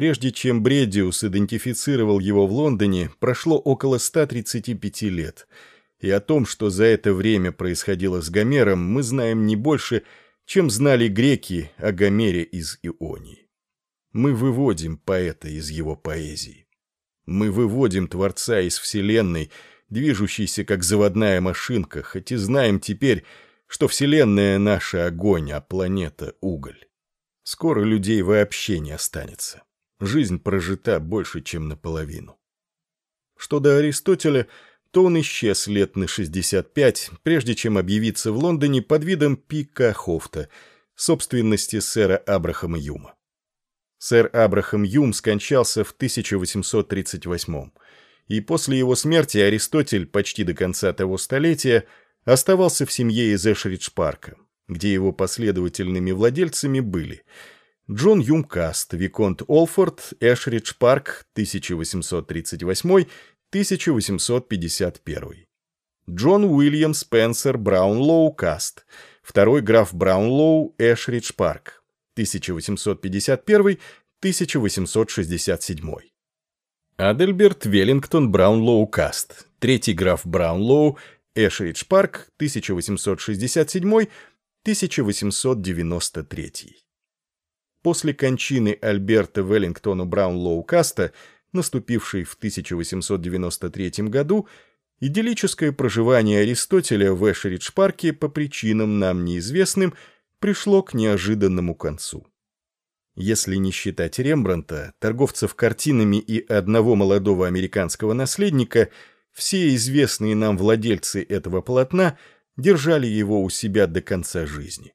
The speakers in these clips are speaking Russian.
Прежде чем Бредиус идентифицировал его в Лондоне, прошло около 135 лет, и о том, что за это время происходило с Гомером, мы знаем не больше, чем знали греки о Гомере из Ионии. Мы выводим поэта из его поэзии. Мы выводим Творца из Вселенной, движущейся как заводная машинка, хоть и знаем теперь, что Вселенная наша огонь, а планета — уголь. Скоро людей вообще не останется. Жизнь прожита больше, чем наполовину. Что до Аристотеля, то он исчез лет на 65, прежде чем объявиться в Лондоне под видом Пика Хофта, собственности сэра Абрахама Юма. Сэр Абрахам Юм скончался в 1838 и после его смерти Аристотель почти до конца того столетия оставался в семье из Эшридж-парка, где его последовательными владельцами были Джон Юм Каст, Виконт Олфорд, Эшридж-парк, 1838-1851. Джон Уильям Спенсер Браунлоу Каст, второй граф Браунлоу, Эшридж-парк, 1851-1867. Адельберт Веллингтон Браунлоу Каст, третий граф Браунлоу, Эшридж Парк, 1867-1893. После кончины Альберта Веллингтона Браунлоу Каста, наступившей в 1893 году, идиллическое проживание Аристотеля в Эшридж-парке по причинам нам неизвестным – пришло к неожиданному концу. Если не считать Рембранта, торговцев картинами и одного молодого американского наследника, все известные нам владельцы этого полотна держали его у себя до конца жизни.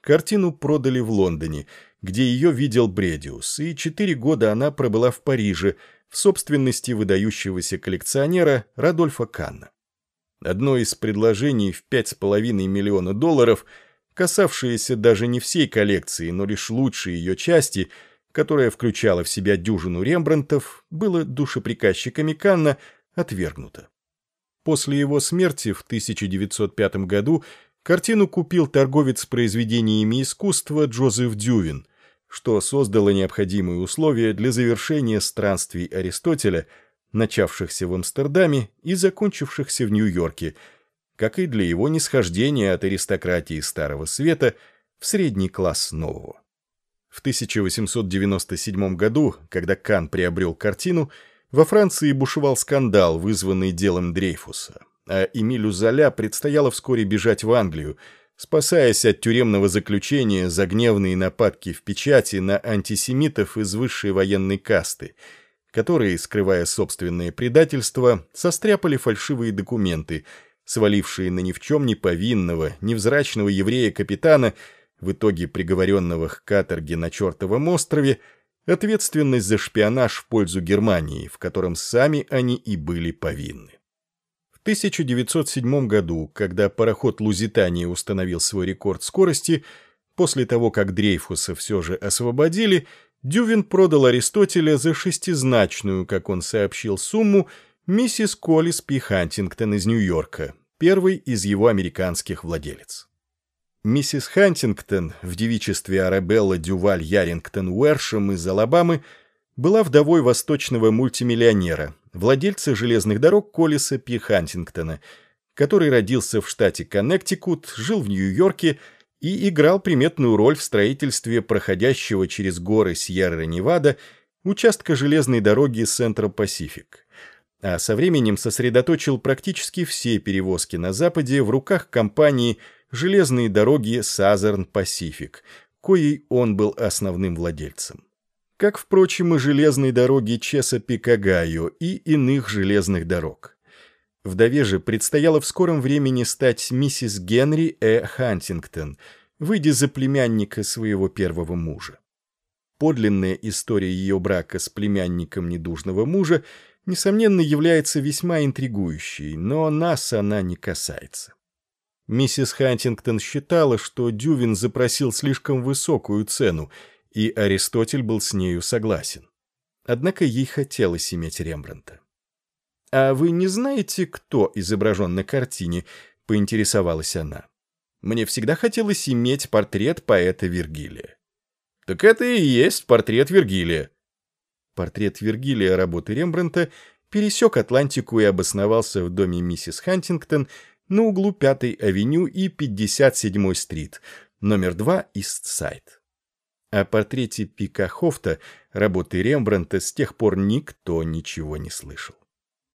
Картину продали в Лондоне, где ее видел Бредиус, и четыре года она пробыла в Париже, в собственности выдающегося коллекционера Радольфа Канна. Одно из предложений в 5,5 миллиона долларов – касавшиеся даже не всей коллекции, но лишь лучшей ее части, которая включала в себя дюжину Рембрандтов, было душеприказчиками Канна отвергнуто. После его смерти в 1905 году картину купил торговец произведениями искусства Джозеф Дювин, что создало необходимые условия для завершения странствий Аристотеля, начавшихся в Амстердаме и закончившихся в Нью-Йорке – как и для его нисхождения от аристократии Старого Света в средний класс нового. В 1897 году, когда Кан приобрел картину, во Франции бушевал скандал, вызванный делом Дрейфуса, а Эмилю Золя предстояло вскоре бежать в Англию, спасаясь от тюремного заключения за гневные нападки в печати на антисемитов из высшей военной касты, которые, скрывая собственное предательство, состряпали фальшивые документы – свалившие на ни в чем не повинного, невзрачного еврея-капитана, в итоге приговоренного к каторге на чертовом острове, ответственность за шпионаж в пользу Германии, в котором сами они и были повинны. В 1907 году, когда пароход «Лузитания» установил свой рекорд скорости, после того, как Дрейфуса все же освободили, Дювин продал Аристотеля за шестизначную, как он сообщил, сумму миссис Коллис Пи Хантингтон из Нью-Йорка, первый из его американских владелец. Миссис Хантингтон в девичестве Арабелла Дюваль Ярингтон Уэршем из Алабамы была вдовой восточного мультимиллионера, владельца железных дорог Коллиса Пи Хантингтона, который родился в штате Коннектикут, жил в Нью-Йорке и играл приметную роль в строительстве проходящего через горы Сьерра-Невада участка железной дороги Pacific – а со временем сосредоточил практически все перевозки на Западе в руках компании «Железные дороги Pacific», коей он был основным владельцем. Как, впрочем, и железные дороги Чесапик-Огайо и иных железных дорог. Вдове же предстояло в скором времени стать миссис Генри Э. Хантингтон, выйдя за племянника своего первого мужа. Подлинная история ее брака с племянником недужного мужа – несомненно, является весьма интригующей, но нас она не касается. Миссис Хантингтон считала, что Дювин запросил слишком высокую цену, и Аристотель был с нею согласен. Однако ей хотелось иметь Рембрандта. «А вы не знаете, кто изображен на картине?» — поинтересовалась она. «Мне всегда хотелось иметь портрет поэта Вергилия». «Так это и есть портрет Вергилия», портрет Вергилия работы Рембрандта, пересек Атлантику и обосновался в доме миссис Хантингтон на углу 5-й авеню и 57-й стрит, номер 2 Ист-Сайд. О портрете Пика Хофта, работы Рембрандта, с тех пор никто ничего не слышал.